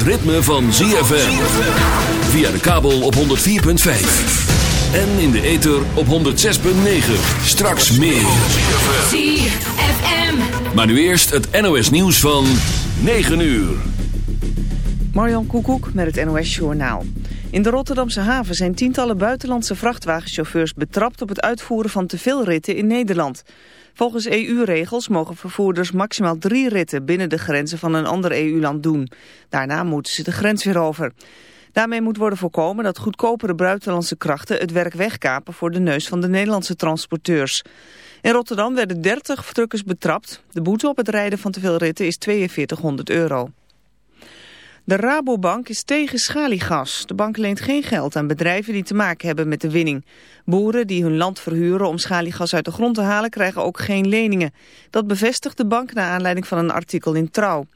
het ritme van ZFM. Via de kabel op 104.5. En in de ether op 106.9. Straks meer. ZFM. Maar nu eerst het NOS nieuws van 9 uur. Marjan Koekoek met het NOS Journaal. In de Rotterdamse haven zijn tientallen buitenlandse vrachtwagenchauffeurs betrapt op het uitvoeren van te veel ritten in Nederland. Volgens EU-regels mogen vervoerders maximaal drie ritten binnen de grenzen van een ander EU-land doen. Daarna moeten ze de grens weer over. Daarmee moet worden voorkomen dat goedkopere buitenlandse krachten het werk wegkapen voor de neus van de Nederlandse transporteurs. In Rotterdam werden 30 truckers betrapt. De boete op het rijden van te veel ritten is 4200 euro. De Rabobank is tegen schaliegas. De bank leent geen geld aan bedrijven die te maken hebben met de winning. Boeren die hun land verhuren om schaliegas uit de grond te halen krijgen ook geen leningen. Dat bevestigt de bank naar aanleiding van een artikel in Trouw.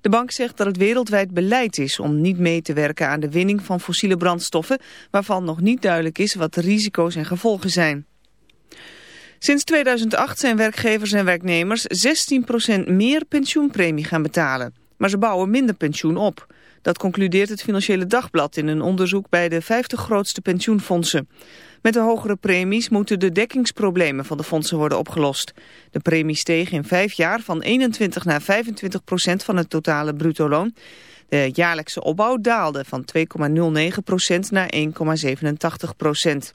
De bank zegt dat het wereldwijd beleid is om niet mee te werken aan de winning van fossiele brandstoffen... waarvan nog niet duidelijk is wat de risico's en gevolgen zijn. Sinds 2008 zijn werkgevers en werknemers 16% meer pensioenpremie gaan betalen. Maar ze bouwen minder pensioen op. Dat concludeert het Financiële Dagblad in een onderzoek bij de 50 grootste pensioenfondsen. Met de hogere premies moeten de dekkingsproblemen van de fondsen worden opgelost. De premie steeg in vijf jaar van 21 naar 25 procent van het totale bruto loon. De jaarlijkse opbouw daalde van 2,09 procent naar 1,87 procent.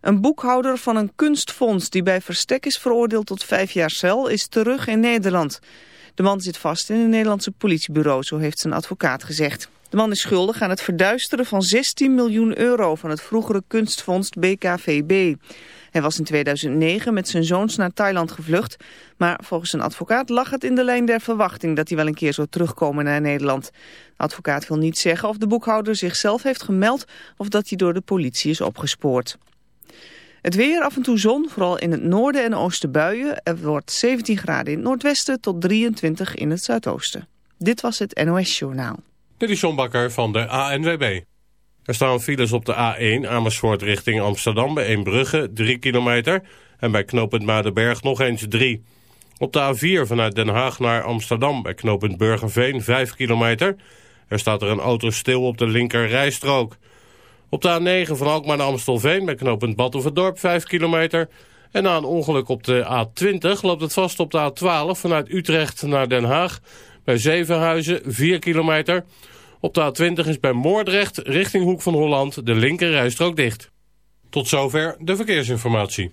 Een boekhouder van een kunstfonds die bij verstek is veroordeeld tot vijf jaar cel is terug in Nederland. De man zit vast in een Nederlandse politiebureau, zo heeft zijn advocaat gezegd. De man is schuldig aan het verduisteren van 16 miljoen euro van het vroegere kunstfonds BKVB. Hij was in 2009 met zijn zoons naar Thailand gevlucht. Maar volgens een advocaat lag het in de lijn der verwachting dat hij wel een keer zou terugkomen naar Nederland. De advocaat wil niet zeggen of de boekhouder zichzelf heeft gemeld of dat hij door de politie is opgespoord. Het weer, af en toe zon, vooral in het noorden en oosten buien. Er wordt 17 graden in het noordwesten tot 23 in het zuidoosten. Dit was het NOS Journaal. Dit is Bakker van de ANWB. Er staan files op de A1 Amersfoort richting Amsterdam bij Eembrugge 3 kilometer. En bij knooppunt Madenberg nog eens 3. Op de A4 vanuit Den Haag naar Amsterdam bij knooppunt Burgerveen 5 kilometer. Er staat er een auto stil op de linker rijstrook. Op de A9 van Alkmaar naar Amstelveen bij knooppunt Badhoevedorp 5 kilometer. En na een ongeluk op de A20 loopt het vast op de A12 vanuit Utrecht naar Den Haag. Bij Zevenhuizen 4 kilometer. Op de A20 is bij Moordrecht richting Hoek van Holland de linker rijstrook dicht. Tot zover de verkeersinformatie.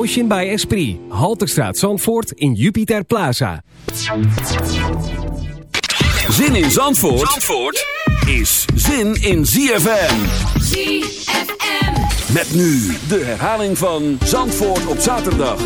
Motion by Esprit. Halterstraat Zandvoort in Jupiter Plaza. Zin in Zandvoort, Zandvoort is zin in ZFM. ZFM. Met nu de herhaling van Zandvoort op zaterdag.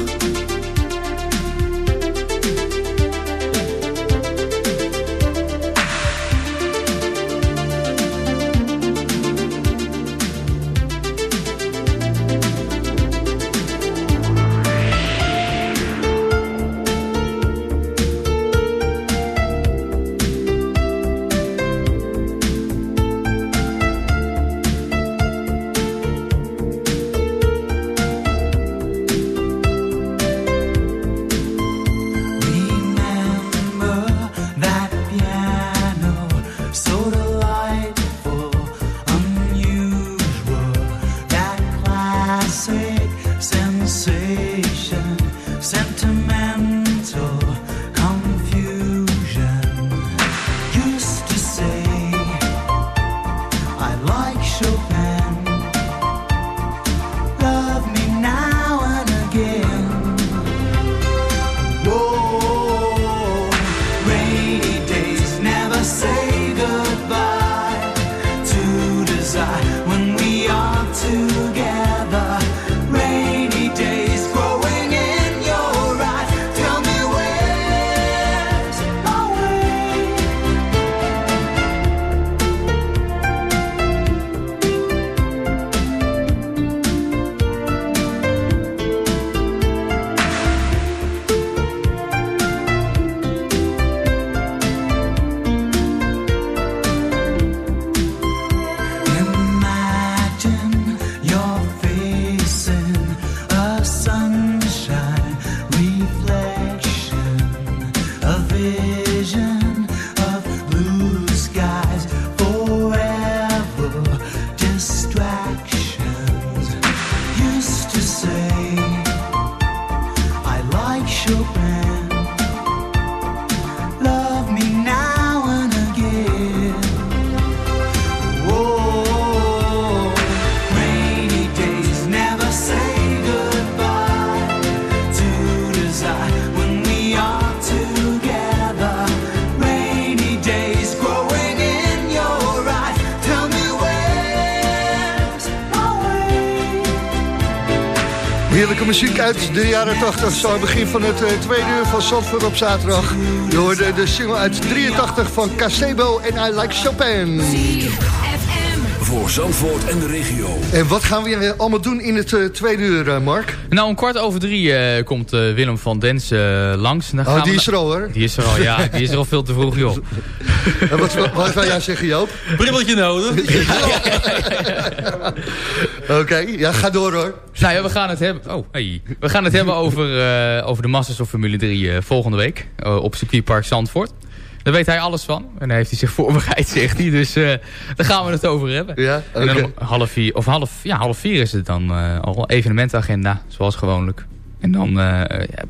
Uit de jaren 80. Zo aan het begin van het eh, tweede uur van Zandvoort op zaterdag. Je hoorde de single uit 83 van Casebo en I Like Chopin. Voor Zandvoort en de regio. En wat gaan we allemaal doen in het eh, tweede uur, eh, Mark? Nou, om kwart over drie eh, komt Willem van Dens langs. Dan Oh, gaan die we is er al, hoor. Die is er al, ja. Die is er al veel te vroeg, joh. En wat, wat, wat wil jij zeggen, Joop? Brilletje nodig. Oké, ja, ga door hoor. Nou ja, we gaan het hebben, oh, hey. we gaan het hebben over, eh, over de Masters of Formule 3 eh, volgende week. eh, op circuitpark Zandvoort. Daar weet hij alles van. En daar heeft hij zich voorbereid, zegt hij. Dus daar gaan we het over hebben. Ja, En dan oké. om half vier, of half, ja, half vier is het dan al evenementagenda, zoals gewoonlijk. En dan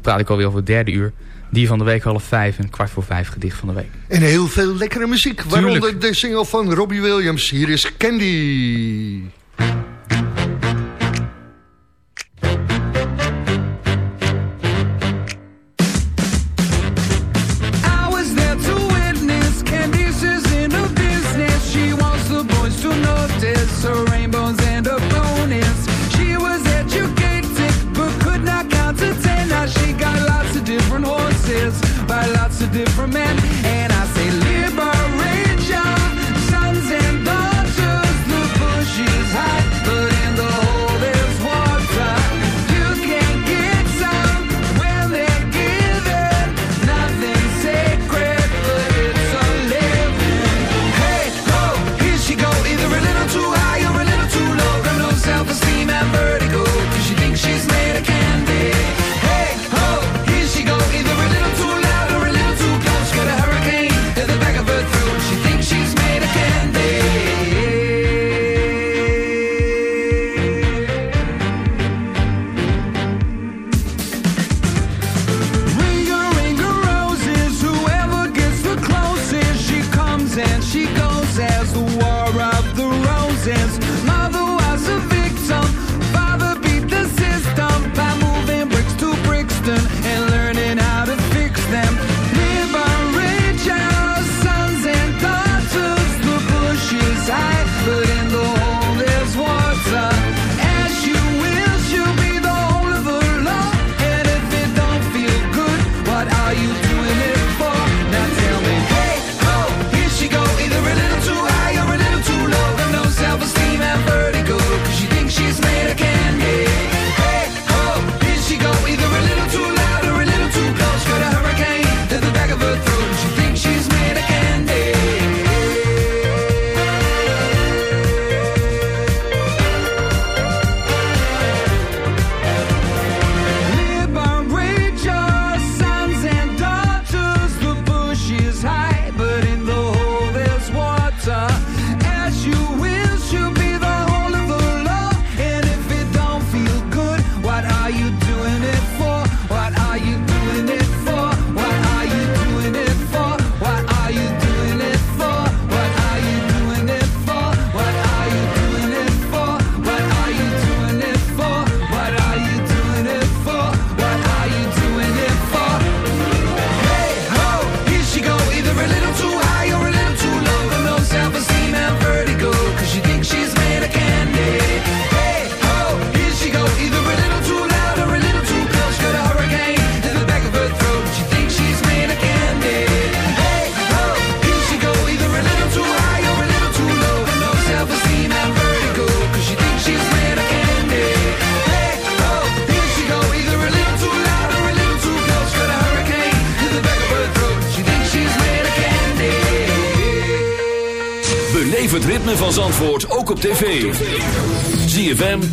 praat ik alweer over het derde uur. Die van de week half vijf en kwart voor vijf gedicht van de week. En heel veel lekkere muziek. Waaronder de single van Robbie Williams. Hier is Candy.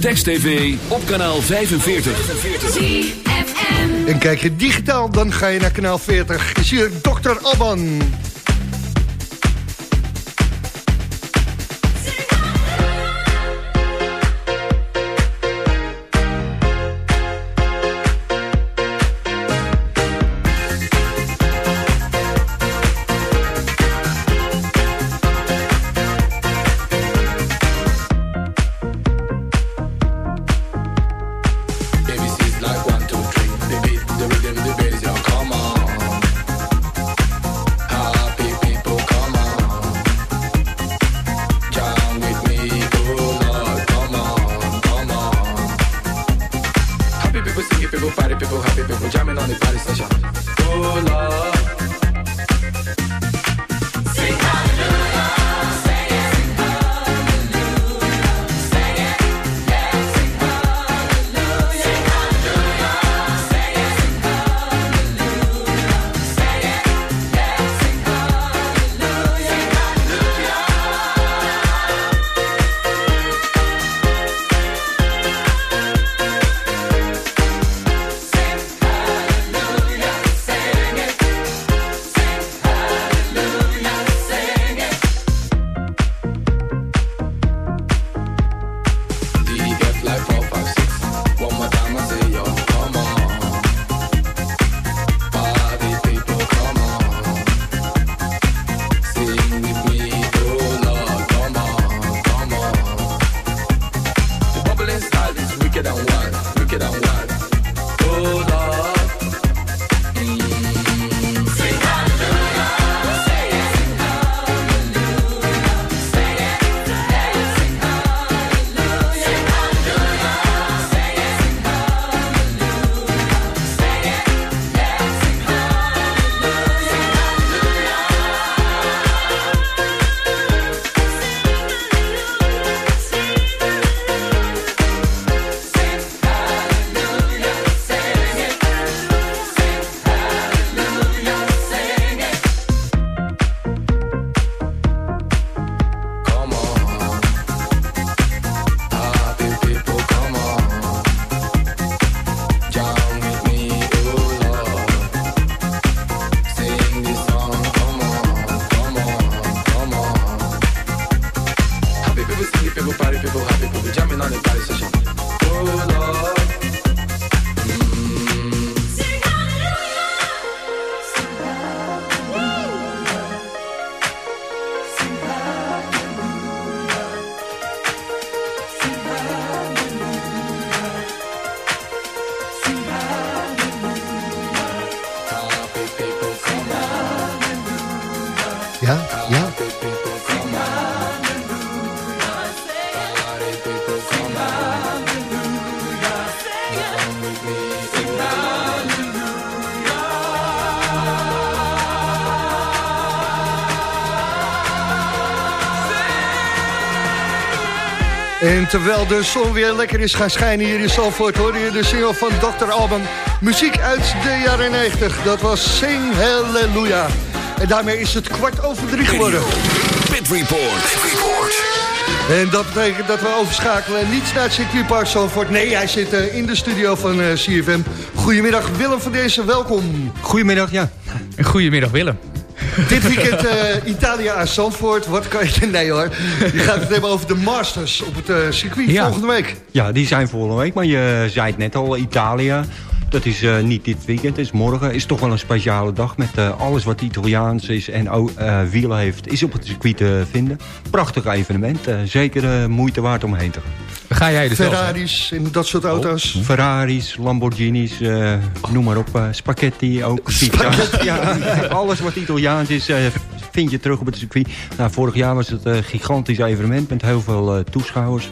Text TV, op kanaal 45. En kijk je digitaal, dan ga je naar kanaal 40. Is hier Dr. Alban. Terwijl de zon weer lekker is gaan schijnen hier in Zalvoort... hoorde je de single van Dr. Alban. Muziek uit de jaren 90. Dat was Sing Hallelujah. En daarmee is het kwart over drie geworden. Pit Report. En dat betekent dat we overschakelen niet naar het circuitpark Zalvoort. Nee, hij zit eh, in de studio van eh, CFM. Goedemiddag Willem van deze, welkom. Goedemiddag, ja. Goedemiddag Willem. Dit weekend eh, Italië aan Zandvoort. Wat kan je... Nee hoor. Je gaat het hebben over de Masters op het eh, circuit Ja. volgende week. Ja, die zijn volgende week. Maar je zei het net al, Italië. Dat is eh, niet dit weekend, het is morgen. is toch wel een speciale dag met eh, alles wat Italiaans is en eh, wielen heeft. Is op het circuit te vinden. Prachtig evenement. eh, zeker de moeite waard om heen te gaan. Ga jij dus? Ferraris en dat soort auto's. Ferraris, Lamborghinis, eh, noem maar op. eh, spaghetti ook. pizza's. Ja, alles wat Italiaans is eh, vind je terug op het circuit. Nou, vorig jaar was het een gigantisch evenement met heel veel eh, toeschouwers.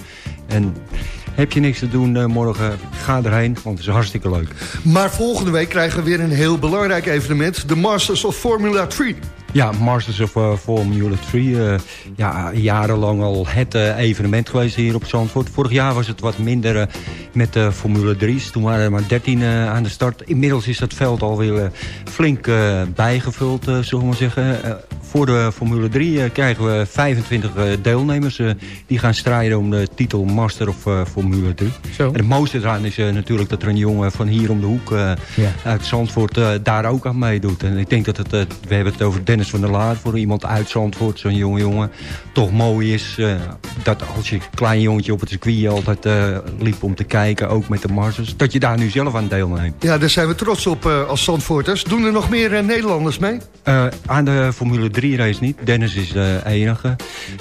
En heb je niks te doen eh, morgen, ga erheen, want het is hartstikke leuk. Maar volgende week krijgen we weer een heel belangrijk evenement. De Masters of Formula 3. Ja, Masters of uh, Formula 3. eh, ja, jarenlang al het eh, evenement geweest hier op Zandvoort. Vorig jaar was het wat minder eh, met de Formule 3's. Toen waren er maar 13 eh, aan de start. Inmiddels is dat veld alweer eh, flink eh, bijgevuld, eh, zullen we maar zeggen. Eh, voor de Formule 3 eh, krijgen we 25 eh, deelnemers. eh, die gaan strijden om de titel Master of eh, Formule 3. Zo. En het mooiste eraan is eh, natuurlijk dat er een jongen van hier om de hoek eh, Ja. uit Zandvoort eh, daar ook aan meedoet. En ik denk dat het, eh, we hebben het over Dennis van der Laar, voor iemand uit Zandvoort, zo'n jonge jongen, toch mooi is. eh, dat als je klein jongetje op het circuit altijd eh, liep om te kijken, ook met de Masters, dat je daar nu zelf aan deelneemt. Ja, daar zijn we trots op eh, als Zandvoorters. Doen er nog meer Nederlanders mee? Aan de Formule 3 race niet. Dennis is de enige.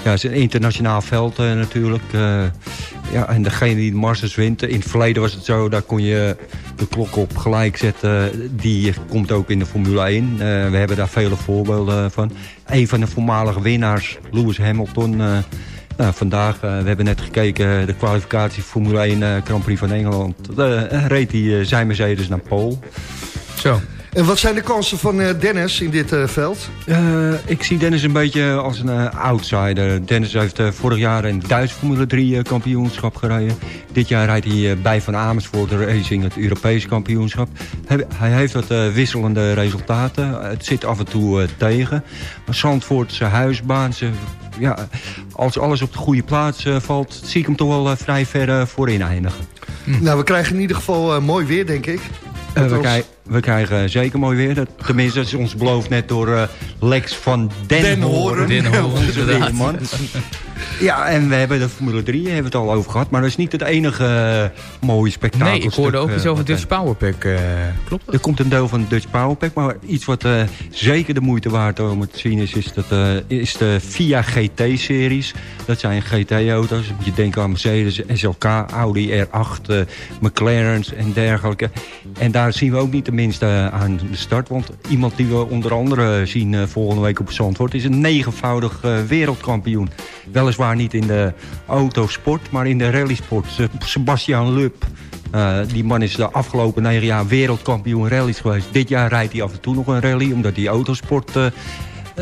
Ja, het is een internationaal veld natuurlijk. Ja, en degene die de Masters wint. In het verleden was het zo, daar kon je de klok op gelijk zetten. Die komt ook in de Formule 1. Eh, we hebben daar vele voorbeelden van. Een van de voormalige winnaars, Lewis Hamilton... eh, nou, vandaag, eh, we hebben net gekeken, de kwalificatie Formule 1 eh, Grand Prix van Engeland. Eh, reed hij eh, zijn Mercedes naar Pool. Zo. En wat zijn de kansen van eh, Dennis in dit eh, veld? Eh, ik zie Dennis een beetje als een outsider. Dennis heeft vorig jaar een Duits Formule 3 eh, kampioenschap gereden. Dit jaar rijdt hij bij Van Amersfoort Racing het Europees kampioenschap. Hij, hij heeft wat wisselende resultaten. Het zit af en toe tegen. Maar Zandvoort, zijn huisbaan, zijn, ja, als alles op de goede plaats valt... zie ik hem toch wel vrij ver voorin eindigen. Nou, we krijgen in ieder geval mooi weer, denk ik. We, krij- we krijgen zeker mooi weer. Dat- Tenminste, dat is ons beloofd net door eh, Lex van Den, Den Horen. Den Horen, Onze weerman. Ja, en we hebben de Formule 3, hebben we het al over gehad. Maar dat is niet het enige eh, mooie spektakel. Nee, ik hoorde ook iets over Dutch Powerpack. eh klopt dat? Er komt een deel van Dutch Powerpack. Maar iets wat eh, zeker de moeite waard om te zien is... is, dat, eh, is de Via GT-series. Dat zijn GT-auto's. Je denkt aan Mercedes, SLK, Audi R8, eh, McLaren's en dergelijke. En daar zien we ook niet tenminste eh, aan de start. Want iemand die we onder andere zien eh, volgende week op Zandvoort... is een negenvoudig eh, wereldkampioen. Weliswaar niet in de autosport, maar in de rallysport. Se- Sebastian Lub. Eh, die man is de afgelopen negen jaar wereldkampioen rallies geweest. Dit jaar rijdt hij af en toe nog een rally, omdat hij autosport eh, eh,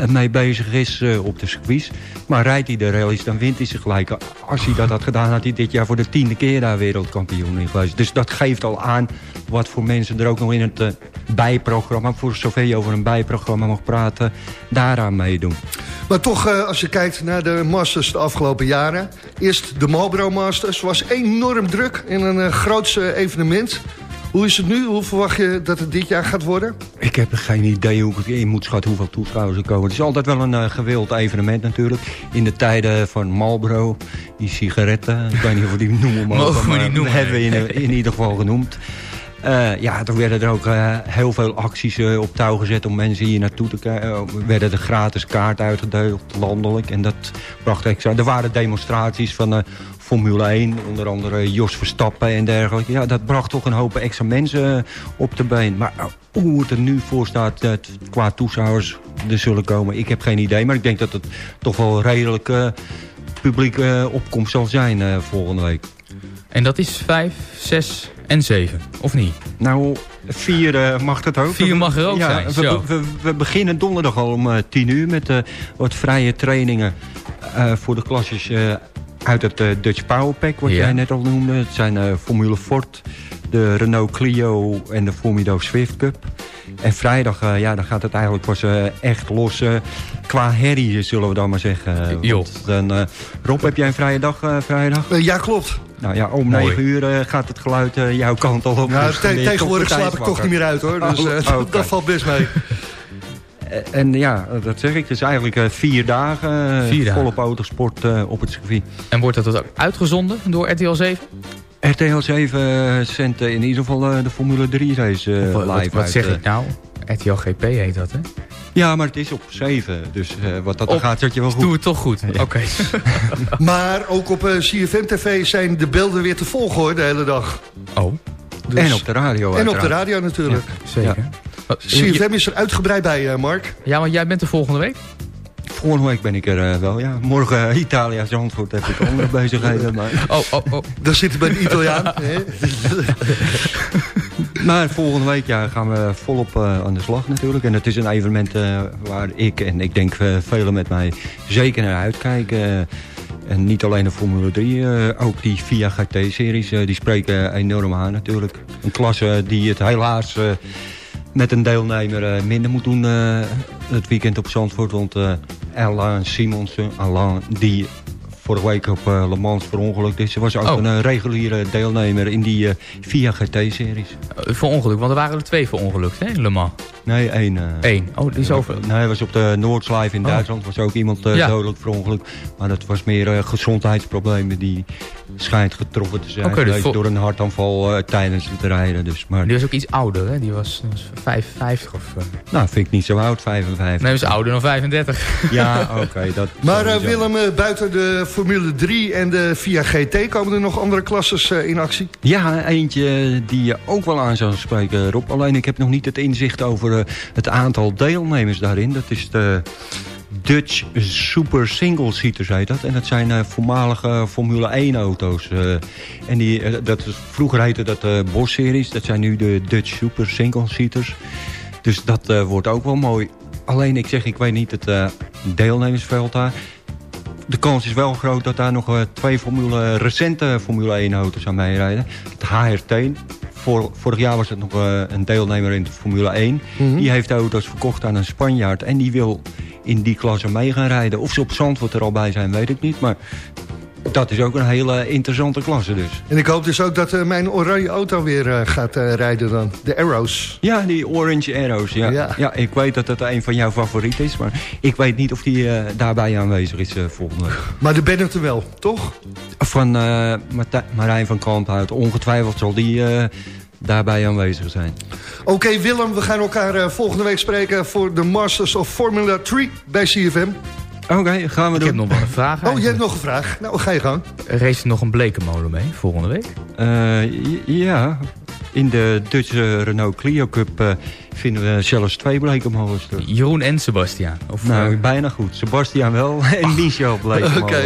mee bezig is eh, op de circuits. Maar rijdt hij de rallies, dan wint hij ze gelijk. Als hij dat had gedaan, had hij dit jaar voor de tiende keer daar wereldkampioen in geweest. Dus dat geeft al aan wat voor mensen er ook nog in het eh, bijprogramma... voor zover je over een bijprogramma mag praten, daaraan meedoen. Maar toch, eh, als je kijkt naar de Masters de afgelopen jaren... eerst de Marlboro Masters was enorm druk in een groots eh, evenement. Hoe is het nu? Hoe verwacht je dat het dit jaar gaat worden? Ik heb geen idee hoe ik in moet schatten hoeveel toeschouwers er komen. Het is altijd wel een uh, gewild evenement natuurlijk. In de tijden van Marlboro, die sigaretten. Ik weet niet of we die noemen mogen. Mogen we die noemen, hebben we in, in ieder geval genoemd. Uh, ja, toen werden er ook uh, heel veel acties uh, op touw gezet om mensen hier naartoe te kijken. Werden er gratis kaart uitgedeeld, landelijk. En dat bracht extra. Er waren demonstraties van Formule 1, onder andere Jos Verstappen en dergelijke. Ja, dat bracht toch een hoop extra mensen op de been. Maar uh, hoe het er nu voor staat uh, qua toeschouwers er zullen komen, ik heb geen idee. Maar ik denk dat het toch wel redelijk uh, publiek uh, opkomst zal zijn uh, volgende week. En dat is 5, 6 en 7, of niet? Nou, 4 uh, mag dat ook. 4 mag er ook ja, zijn, we, we, we, beginnen donderdag al om uh, 10 uur met uh, wat vrije trainingen voor de klasses uh, uit het uh, Dutch Powerpack, wat ja. jij net al noemde. Het zijn uh, Formule Ford, de Renault Clio en de Formido Swift Cup. En vrijdag, uh, ja, dan gaat het eigenlijk pas uh, echt los uh, qua herrie, zullen we dan maar zeggen. Want, dan, Rob, heb jij een vrije dag vrijdag? ja, klopt. Nou ja, om Mooi. 9 uur gaat het geluid jouw kant al op. Nou, dus te tegenwoordig slaap ik toch niet meer uit hoor, dus oh, okay. dat valt best mee. En ja, dat zeg ik. Het is eigenlijk uh, vier dagen, vier dagen. volop autosport uh, op het circuit. En wordt dat ook uitgezonden door RTL 7? RTL 7 zendt in ieder geval uh, de Formule 3 race uh, wat, live Wat, wat uit, zeg ik nou? RTL GP heet dat, hè? Ja, maar het is op 7. Dus wat dat op, gaat, zet je wel goed. Doe het toch goed. Ja. Oké. Okay. maar ook op CFM TV zijn de beelden weer te volgen hoor, de hele dag. Oh. Dus... En op de radio En op de radio natuurlijk. Ja, zeker. Ja. CFM is er uitgebreid bij, uh, Mark. Ja, want jij bent er volgende week? Volgende week ben ik er uh, wel, ja. Morgen uh, Italia, Zandvoort heb ik andere bezigheden. Maar... Oh, oh, oh. Daar zitten bij de Italiaan. maar volgende week ja, gaan we volop uh, aan de slag natuurlijk. En het is een evenement waar ik en ik denk velen met mij zeker naar uitkijken. En niet alleen de Formule 3, uh, ook die VIA GT-series, uh, die spreken enorm aan natuurlijk. Een klasse die het helaas uh, met een deelnemer eh, minder moet doen eh, het weekend op Zandvoort. Want eh Alain Simonsen, Alain, die vorige week op eh, Le Mans verongelukt is... was ook Oh. een eh, reguliere deelnemer in die eh VIA GT-series. Voor ongeluk, want er waren er twee voor ongelukt, hè, Le Mans. Nee, één. Eén. Oh, die is over. Nee, hij was op de Noordslijf in Oh. Duitsland. was ook iemand Ja. dodelijk verongelukt. Maar dat was meer gezondheidsproblemen die schijnt getroffen te zijn. Dus door een hartaanval tijdens het rijden. Dus, maar, Die was ook iets ouder, hè? Die was, was 55 of... nou, vind ik niet zo oud, 55. Nee, hij was ouder dan 35. Ja, oké. dat Maar. Willem, buiten de Formule 3 en de VIA GT... komen er nog andere klasses eh, in actie? Ja, eentje die je ook wel aan zou spreken, Rob. Alleen ik heb nog niet het inzicht over eh, het aantal deelnemers daarin. Dat is de Dutch Super Single Seaters heet dat. En dat zijn eh, voormalige Formule 1 auto's. en die, dat vroeger heette dat de Bosch Series. Dat zijn nu de Dutch Super Single Seaters. Dus dat wordt ook wel mooi. Alleen ik zeg, ik weet niet het deelnemersveld daar. De kans is wel groot dat daar nog eh, twee formule, recente Formule 1 auto's aan meerijden. Het HRT. Vor, vorig jaar was het nog eh, een deelnemer in de Formule 1. Die heeft de auto's verkocht aan een Spanjaard. En die wil in die klasse mee gaan rijden. Of ze op Zandvoort er al bij zijn, weet ik niet. Maar dat is ook een hele interessante klasse dus. En ik hoop dus ook dat eh, mijn oranje auto weer eh, gaat eh, rijden dan. De Arrows. Ja, die Orange Arrows. Ja. Ja. Ja. ik weet dat dat een van jouw favorieten is. Maar ik weet niet of die daarbij aanwezig is volgende week. Maar de Bennett er wel, toch? Van Marijn van Kamphout. Ongetwijfeld zal die daarbij aanwezig zijn. Oké Willem, we gaan elkaar volgende week spreken... voor de Masters of Formula 3 bij CFM. Oké, gaan we Ik doen. heb nog wel een vraag Oh, je hebt nog een vraag? Nou, ga je gang. Race er nog een blekenmolen mee volgende week? Eh, ja, in de Duitse Renault Clio Cup eh, vinden we zelfs twee blekenmolens terug. Jeroen en Sebastian. Of, Nou, eh, bijna goed. Sebastian wel en Michel blekenmolen. Oké.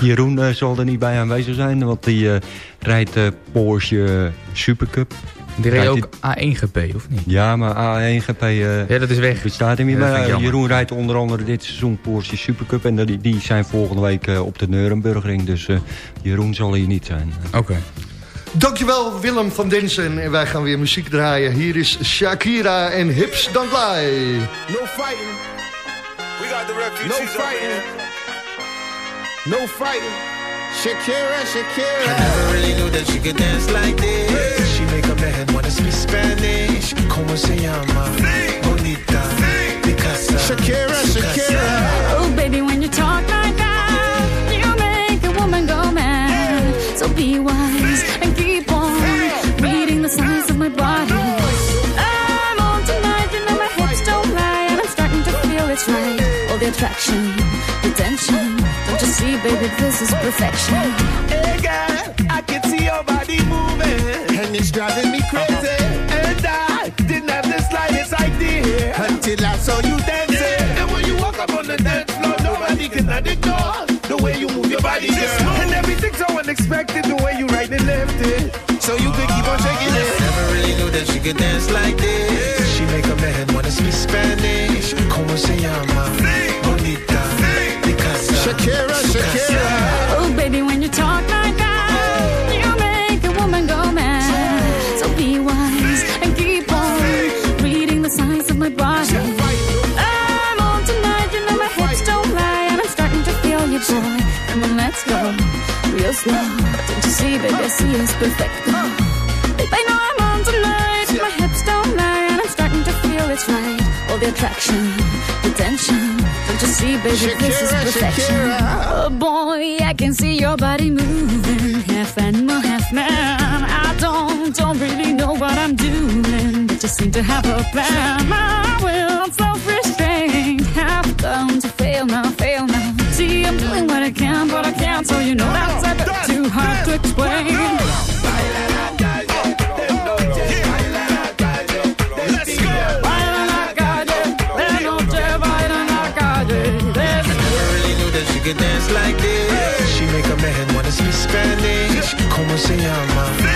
Jeroen eh, zal er niet bij aanwezig zijn, want die eh, rijdt de Porsche Supercup. Die reed rijdt ook A1 GP, of niet? Ja, maar A1 GP eh Ja, dat is weg. bestaat niet meer. Jeroen rijdt onder andere dit seizoen Porsche Supercup. En die, die zijn volgende week eh, op de Nurembergring. Dus eh, Jeroen zal hier niet zijn. Oké. Dankjewel Willem van Densen. En wij gaan weer muziek draaien. Hier is Shakira en Hips Don't Lie. No fighting. We got the refugees no fighting. No fighting. Shakira, Shakira. I never really knew that she could dance like this. She make a man wanna speak Spanish. Como se llama? Bonita. Picasa. Shakira, Shakira. Oh, baby, when you talk like that, you make a woman go mad. So be wise and keep on reading the signs of my body. I'm on tonight, you know my hips don't lie, and I'm starting to feel it's right. All the attraction, the tension. Don't you see, baby, this is perfection. Hey girl, I can see your body moving, and it's driving me crazy. And I didn't have the slightest idea until I saw you dancing. And when you walk up on the dance floor, nobody can ignore the way you move your body, girl. And everything's so unexpected, the way you right and left it. So you could keep on shaking it. Never really knew that she could dance like this. Baby, I see it's perfect. Babe, I know I'm on tonight, my hips don't lie, and I'm starting to feel it's right. All the attraction, the tension. Don't you see, baby, this is perfection. Shakira. Oh boy, I can see your body moving, half animal, half man. I don't, don't really know what I'm doing, but just seem to have a plan. My will, self-restraint, have come to fail now, fail now. See, I'm doing what I can, but I can't, so you know that's a bit too hard to explain. Let's go. Baila en la calle, de noche baila en la calle. There's Never really knew that she could dance like this. She make a man wanna speak Spanish. Como se llama?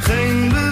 Geen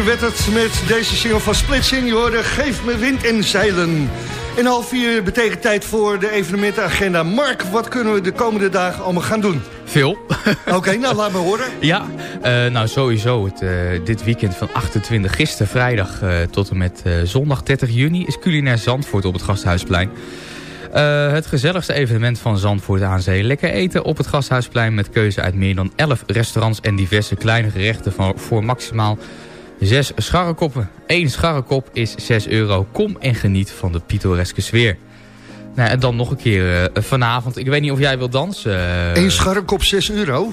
vier werd het met deze single van Splitsing. Je hoorde Geef me wind en zeilen. En half vier betekent tijd voor de evenementenagenda. Mark, wat kunnen we de komende dagen allemaal gaan doen? Veel. Oké, nou laat me horen. Ja, eh, nou sowieso. Het, eh, dit weekend van 28, gisteren vrijdag eh, tot en met eh, zondag 30 juni... is culinair Zandvoort op het Gasthuisplein. Eh, het gezelligste evenement van Zandvoort aan Zee. Lekker eten op het Gasthuisplein met keuze uit meer dan 11 restaurants... en diverse kleine gerechten van, voor maximaal 6 scharrekoppen. Eén scharrekop is 6 euro. Kom en geniet van de pittoreske sfeer. Nou, en dan nog een keer eh, vanavond. Ik weet niet of jij wil dansen. eh. Eén scharrekop 6 euro?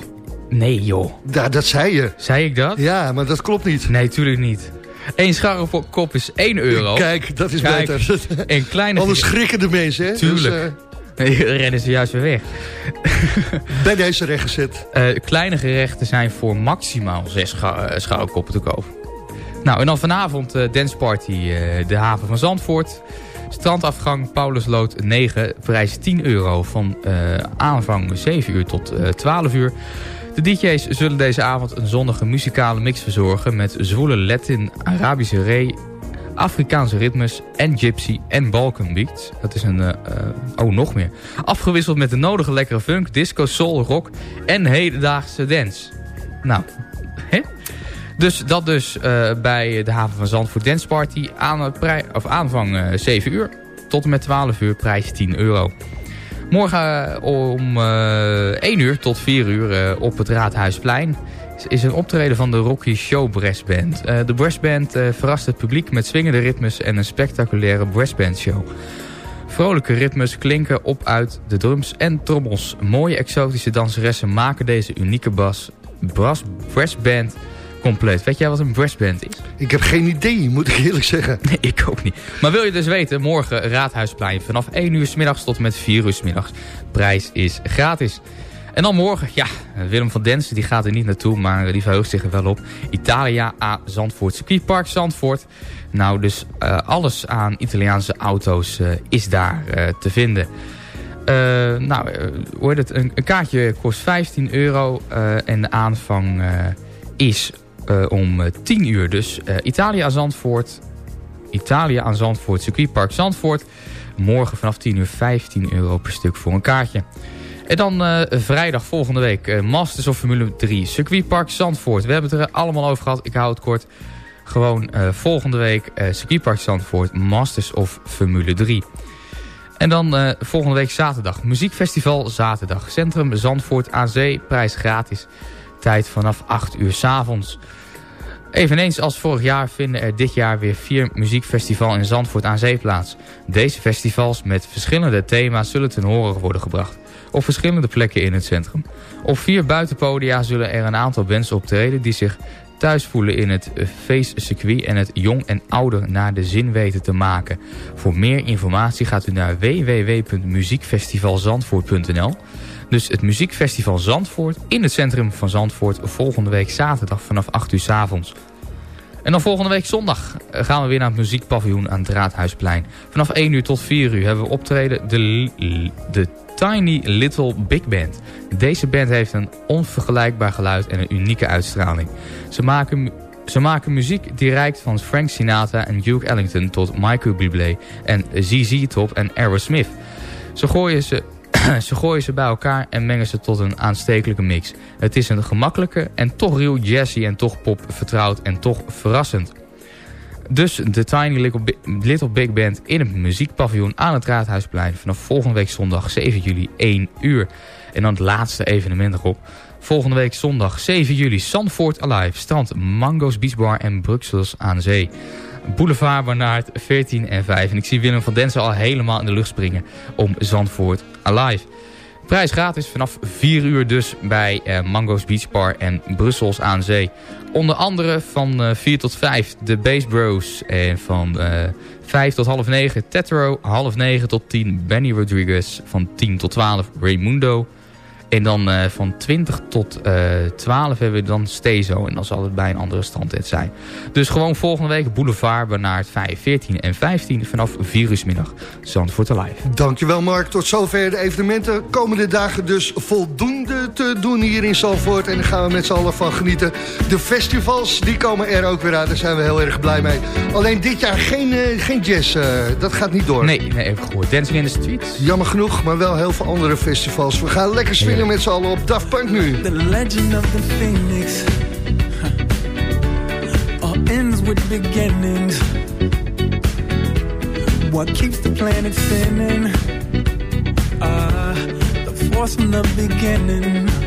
Nee, joh. Ja, dat zei je. Zei ik dat? Ja, maar dat klopt niet. Nee, tuurlijk niet. Eén scharrekop is 1 euro. Kijk, dat is Kijk, beter. En kleine... Anders schrikken de mensen, hè? Tuurlijk. Dus, Nee, rennen ze juist weer weg. eh, bij deze rechtgezet. Eh, kleine gerechten zijn voor maximaal 6 scharrekoppen te koop. Nou, en dan vanavond eh danceparty eh, de haven van Zandvoort. Strandafgang Paulusloot 9, prijs 10 euro van eh, aanvang 7 uur tot eh 12 uur. De DJ's zullen deze avond een zonnige muzikale mix verzorgen met zwoele Latin, Arabische ree, Afrikaanse ritmes en gypsy en Balkan beats. Dat is een, oh nog meer. Afgewisseld met de nodige lekkere funk, disco, soul, rock en hedendaagse dance. Nou, hè? Dus dat dus eh, bij de haven van Zandvoort Dance Party aan, of aanvang eh, 7 uur tot en met 12 uur prijs 10 euro. Morgen eh, om eh 1 uur tot 4 uur op het Raadhuisplein is- een optreden van de Rocky Show Brassband. De brassband verrast het publiek met swingende ritmes en een spectaculaire brassband show. Vrolijke ritmes klinken op uit de drums en trommels. Mooie exotische danseressen maken deze unieke bas, brass, brassband compleet. Weet jij wat een brassband is? Ik heb geen idee, moet ik eerlijk zeggen. Nee, ik ook niet. Maar wil je dus weten, morgen Raadhuisplein vanaf 1 uur s middags tot met 4 uur s middags. Prijs is gratis. En dan morgen, ja, Willem van Densen die gaat er niet naartoe, maar die verheugt zich er wel op. Italia A Zandvoort, circuitpark Zandvoort. Nou, dus eh, alles aan Italiaanse auto's eh, is daar eh, te vinden. Nou, heet het? Een, een kaartje kost 15 euro en de aanvang is eh, om eh, 10 uur. Dus eh Italia aan Zandvoort, Italia aan Zandvoort, circuitpark Zandvoort. Morgen vanaf 10 uur 15 euro per stuk voor een kaartje. En dan eh, vrijdag volgende week eh, Masters of Formule 3, circuitpark Zandvoort. We hebben het er allemaal over gehad, ik hou het kort. Gewoon eh, volgende week eh circuitpark Zandvoort, Masters of Formule 3. En dan eh, volgende week zaterdag, muziekfestival zaterdag. Centrum Zandvoort aan Zee, prijs gratis. Tijd vanaf 8 uur s avonds. Eveneens als vorig jaar vinden er dit jaar weer vier muziekfestivals in Zandvoort aan Zee plaats. Deze festivals met verschillende thema's zullen ten horen worden gebracht. Op verschillende plekken in het centrum. Op vier buitenpodia zullen er een aantal bands optreden die zich thuis voelen in het feestcircuit en het jong en ouder naar de zin weten te maken. Voor meer informatie gaat u naar www.muziekfestivalzandvoort.nl Dus het Muziekfestival Zandvoort in het centrum van Zandvoort volgende week zaterdag vanaf 8 uur s avonds. En dan volgende week zondag eh, gaan we weer naar het muziekpaviljoen aan het Raadhuisplein. Vanaf 1 uur tot 4 uur hebben we optreden de, de Tiny Little Big Band. Deze band heeft een onvergelijkbaar geluid en een unieke uitstraling. Ze maken, ze maken muziek die reikt van Frank Sinatra en Duke Ellington tot Michael Bublé en ZZ Top en Aerosmith. Ze gooien ze, ze gooien ze bij elkaar en mengen ze tot een aanstekelijke mix. Het is een gemakkelijke en toch real jazzy en toch pop vertrouwd en toch verrassend. Dus de Tiny Little, Bi- Little Big Band in het muziekpaviljoen aan het Raadhuisplein vanaf volgende week zondag 7 juli 1 uur. En dan het laatste evenement erop. Volgende week zondag 7 juli Zandvoort Alive, strand Mango's Beach Bar en Bruxelles aan Zee. Boulevard Barnaert 14 en 5. En ik zie Willem van Densen al helemaal in de lucht springen om Zandvoort Alive. Prijs gratis vanaf 4 uur dus bij eh, Mango's Beach Bar en Brussels aan Zee. Onder andere van eh 4 tot 5 de Bass Bros. En van eh 5 tot half 9 Tetro. Half 9 tot 10 Benny Rodriguez. Van 10 tot 12 Raymundo. En dan eh, van 20 tot eh 12 hebben we dan Stezo. En dan zal het bij een andere strandtent zijn. Dus gewoon volgende week Boulevard, Bernard 5, 14 en 15 vanaf 4 uur middag. Zandvoort Alive. Dankjewel Mark. Tot zover de evenementen. Komende dagen dus voldoende te doen hier in Zalvoort. En daar gaan we met z'n allen van genieten. De festivals die komen er ook weer aan. Daar zijn we heel erg blij mee. Alleen dit jaar geen, eh, geen jazz. dat gaat niet door. Nee, nee, even gehoord. Dancing in the Streets. Jammer genoeg, maar wel heel veel andere festivals. We gaan lekker swingen met z'n allen op Daft Punk nu. The legend of the phoenix all ends with beginnings. What keeps the planet spinning? Uh, the force from the beginning.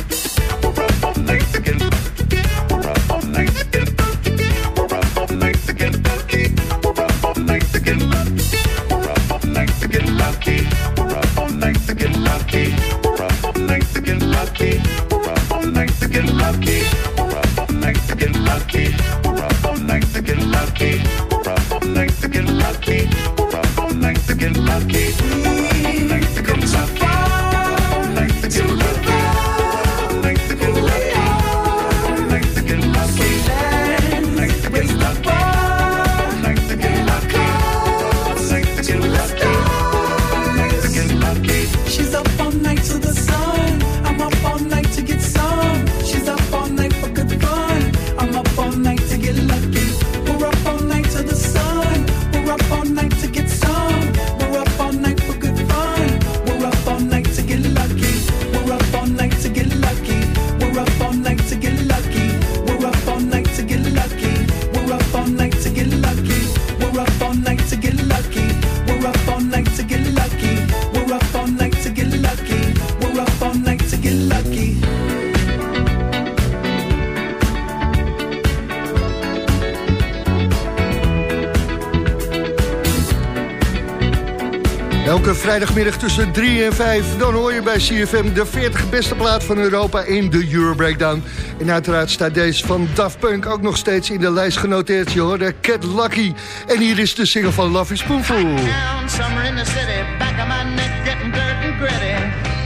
Vrijdagmiddag tussen 3 en 5, dan hoor je bij CFM de 40 beste plaat van Europa in de Euro Breakdown. En uiteraard staat deze van Daft Punk ook nog steeds in de lijst genoteerd, je hoorde Cat Lucky. En hier is de single van Love is Spoonful. down, summer in the city, back of my neck getting dirt and gritty.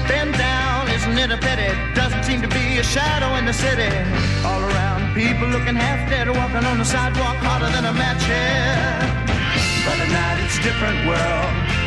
Bend down, isn't it a pity? Doesn't seem to be a shadow in the city. All around, people looking half dead, walking on the sidewalk harder than a match here. But at night it's different world.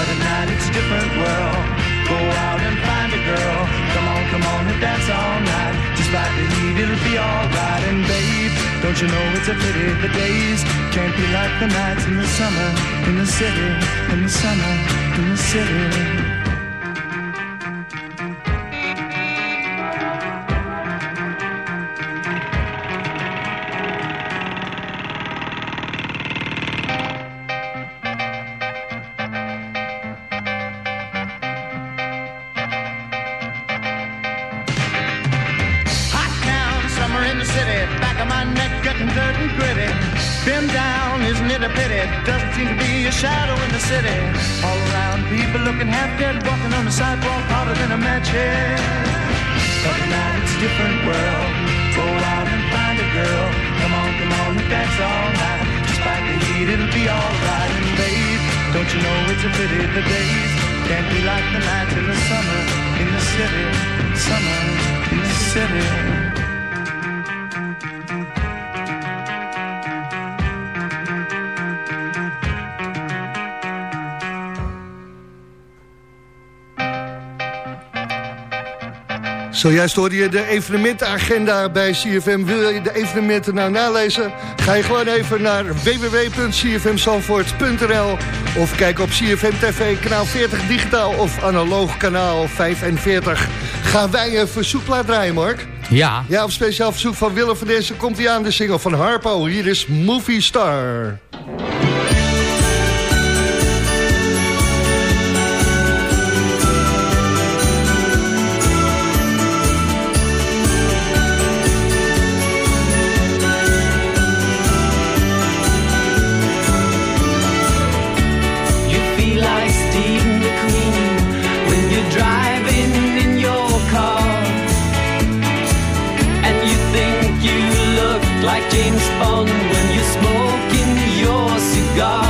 But at night it's a different world. Go out and find a girl. Come on, come on and dance all night. Despite the heat, it'll be alright. And babe, don't you know it's a pity the days can't be like the nights in the summer, in the city, in the summer, in the city. Zojuist hoorde je de evenementenagenda bij CFM. Wil je de evenementen nou nalezen? Ga je gewoon even naar www.cfmsanvoort.nl of kijk op CFM TV, kanaal 40 digitaal of analoog kanaal 45. Gaan wij een verzoekplaat draaien, Mark? Ja. Ja, op speciaal verzoek van Willem van Dessen komt hij aan de single van Harpo. Hier is Movie Star. James Bond when you're smoking your cigar.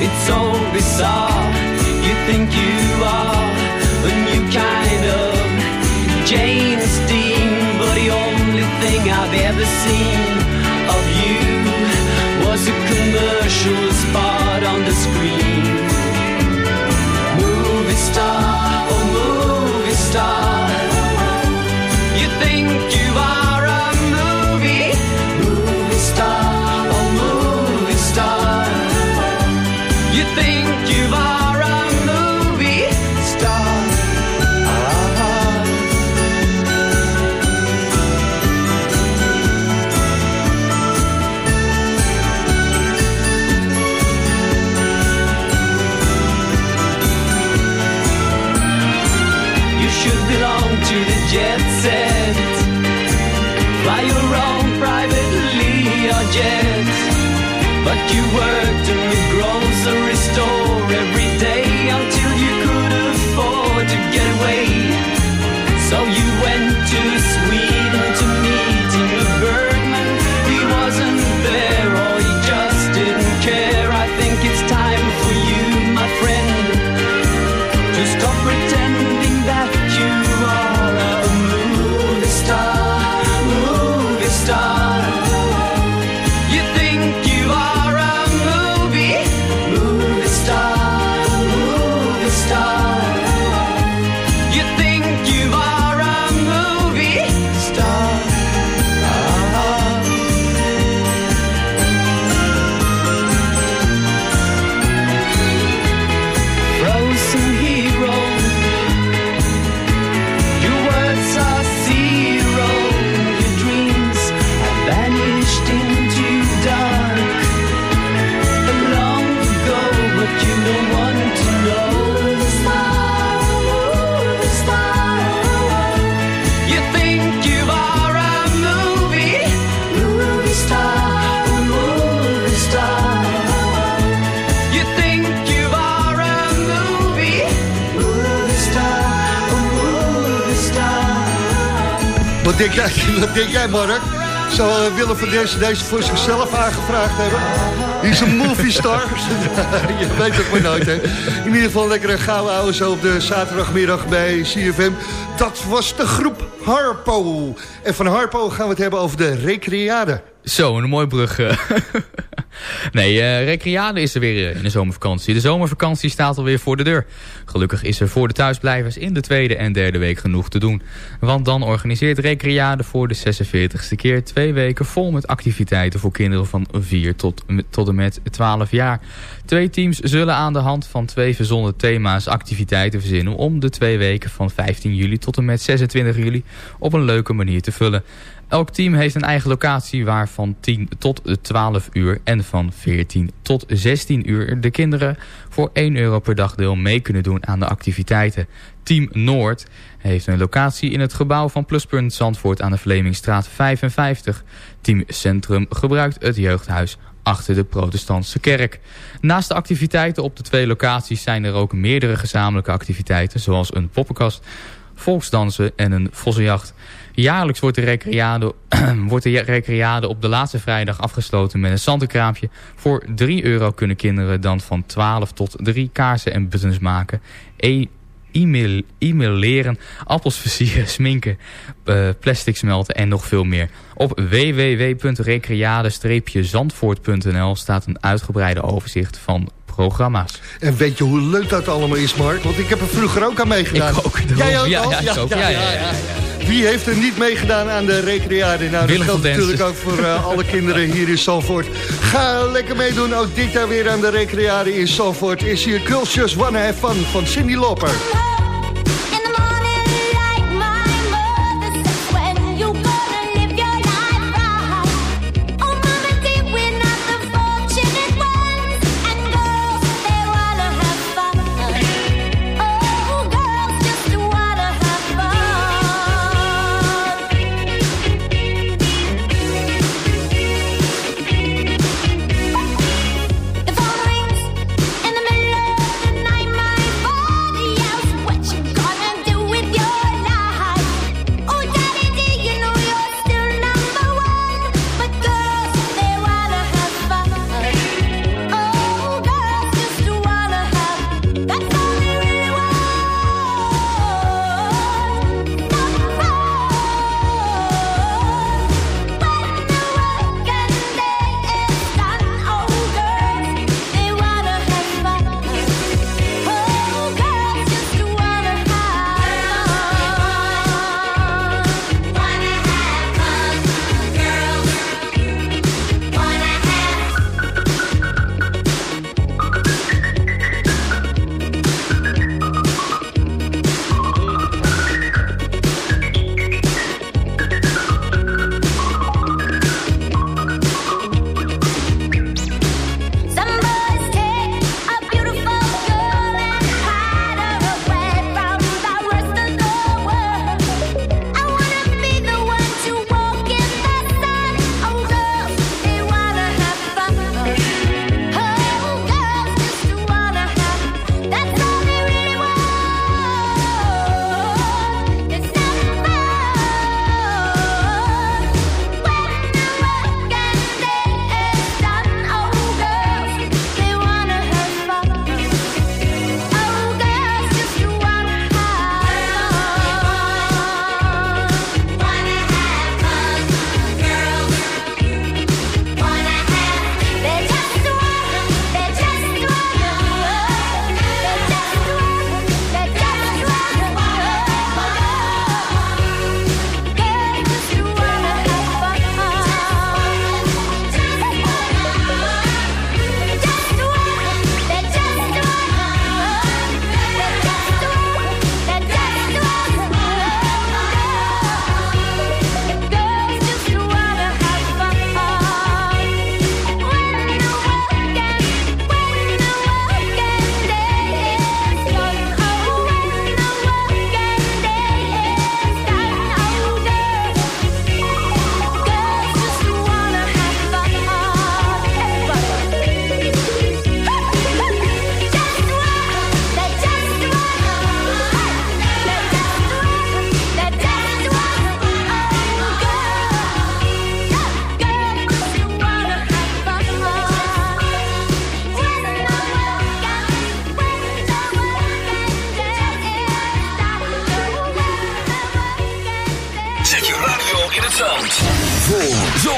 It's so bizarre. You think you wat denk jij, Mark? Zou eh, Willem van deze, deze voor zichzelf aangevraagd hebben? Die is een movie star. je weet het maar nooit, hè. In ieder geval lekker gouden ouwe op de zaterdagmiddag bij CFM. Dat was de groep Harpo. En van Harpo gaan we het hebben over de Recreade. Zo, een mooi brug. Eh. nee, eh Recreade is er weer eh, in de zomervakantie. De zomervakantie staat alweer voor de deur. Gelukkig is er voor de thuisblijvers in de tweede en derde week genoeg te doen. Want dan organiseert Recreade voor de 46ste keer twee weken vol met activiteiten voor kinderen van 4 tot, tot en met 12 jaar. Twee teams zullen aan de hand van twee verzonnen thema's activiteiten verzinnen om de twee weken van 15 juli tot en met 26 juli op een leuke manier te vullen. Elk team heeft een eigen locatie waar van 10 tot 12 uur en van 14 tot 16 uur de kinderen voor 1 euro per dagdeel mee kunnen doen aan de activiteiten. Team Noord heeft een locatie in het gebouw van Pluspunt Zandvoort aan de Vlemingstraat 55. Team Centrum gebruikt het jeugdhuis achter de protestantse kerk. Naast de activiteiten op de twee locaties zijn er ook meerdere gezamenlijke activiteiten zoals een poppenkast, volksdansen en een vossenjacht. Jaarlijks wordt de, recreade, wordt de recreade op de laatste vrijdag afgesloten met een zantenkraampje. Voor 3 euro kunnen kinderen dan van 12 tot 3 kaarsen en buttons maken. E e-mail, e-mail leren, appels versieren, sminken, eh, plastic smelten en nog veel meer. Op www.recreade-zandvoort.nl staat een uitgebreide overzicht van programma's. En weet je hoe leuk dat allemaal is, Mark? Want ik heb er vroeger ook aan meegedaan. Ik ook. Jij ook Ja, al? ja, ook. Ja, ja, ja, ja, Wie heeft er niet meegedaan aan de recreade? Nou, dat geldt natuurlijk ook voor eh, alle kinderen hier in Zandvoort. Ga lekker meedoen, ook dit jaar weer aan de recreade in Zandvoort. Is hier Just Wanna Have Fun van Cindy Loper.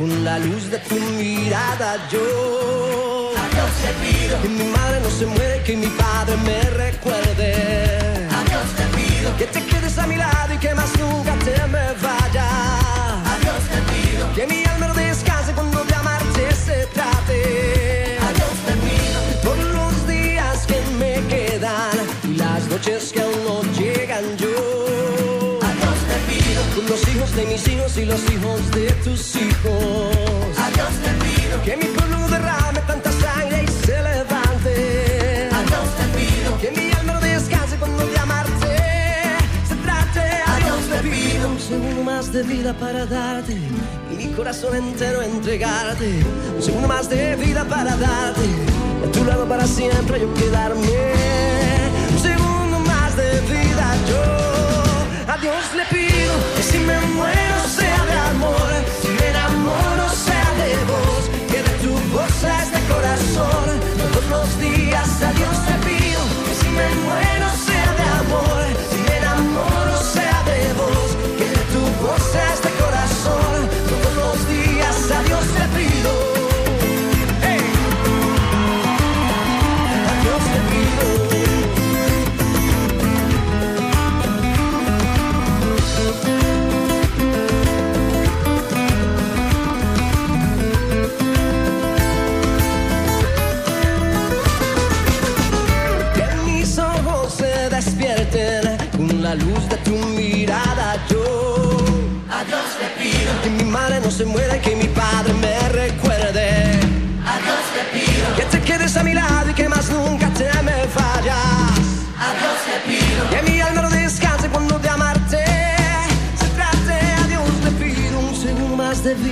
Con la luz de tu mirada yo. Adiós te pido. Que mi madre no se muere, que mi padre me recuerde. Adiós te pido. Que te quedes a mi lado y que más nunca te me vayas. Adiós te pido. Que mi alma no descanse cuando de amarte se trate. Adiós te pido. Por los días que me quedan y las noches que aún no los hijos de mis hijos y los hijos de tus hijos. Adiós te pido. Que mi pueblo derrame tanta sangre y se levante. Adiós te pido. Que mi alma no descanse cuando de amarte se trate. Adiós te pido. Un segundo más de vida para darte. Y mi corazón entero entregarte. Un segundo más de vida para darte. A tu lado para siempre yo quedarme. Un segundo más de vida yo. A Dios le si me muero sea de amor, si me enamoro sea de vos, que de tu bolsa es mi corazón. Todos los días a Dios te pido que si me muero sea de amor.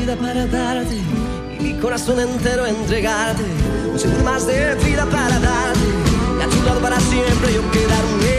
Vida para darte. Y mi corazón entero entregarte. Un segundo más de vida para darte. Y a tu lado para siempre yo quedarme.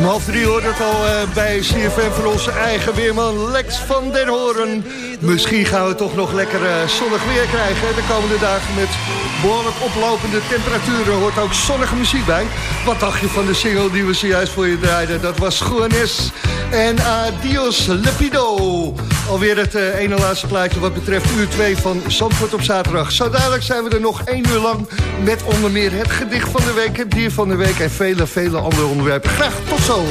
Om half drie hoort het al eh, bij CFM van onze eigen weerman Lex van den Hoorn. Misschien gaan we toch nog lekker eh, zonnig weer krijgen de komende dagen met behoorlijk oplopende temperaturen. Hoort ook zonnige muziek bij. Wat dacht je van de single die we zojuist voor je draaiden? Dat was Juanes en Adios Lepido. Alweer het eh, ene laatste plaatje wat betreft uur 2 van Zandvoort op zaterdag. Zo dadelijk zijn we er nog één uur lang met onder meer het gedicht van de week, het dier van de week en vele, vele andere onderwerpen. Graag tot zo.